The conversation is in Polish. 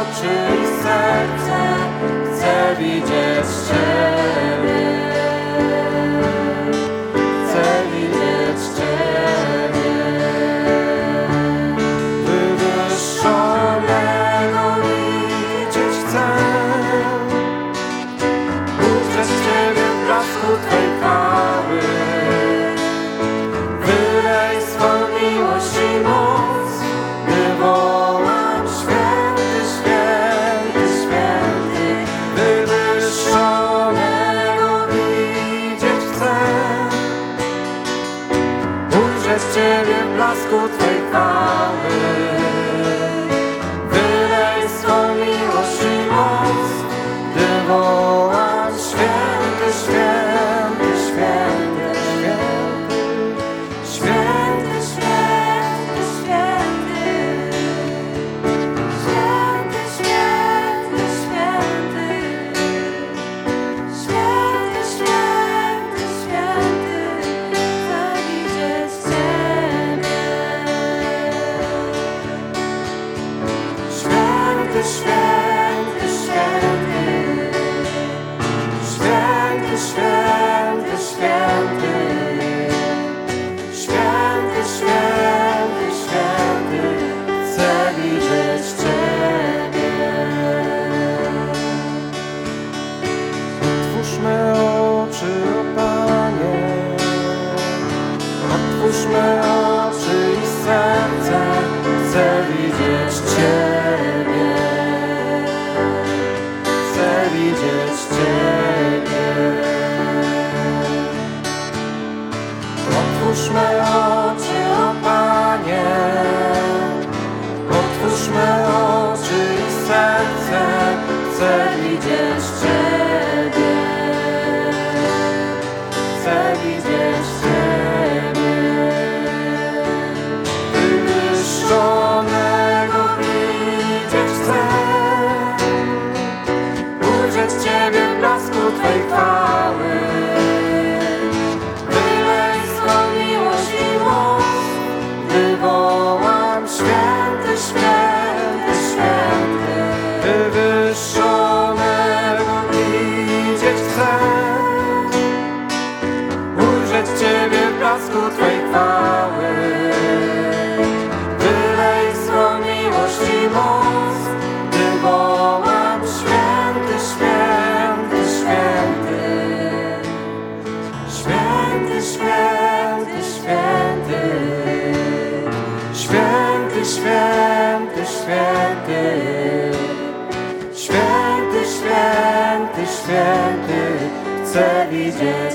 oczy i serce chcę widzieć Ciebie. Chcę widzieć Ciebie. Wywyższonego widzieć chcę. Ciebie w blasku Twej chwały. Wylej swą miłość i mów. tot geen falen. we to. święty, święty, święty, święty, chcę widzieć.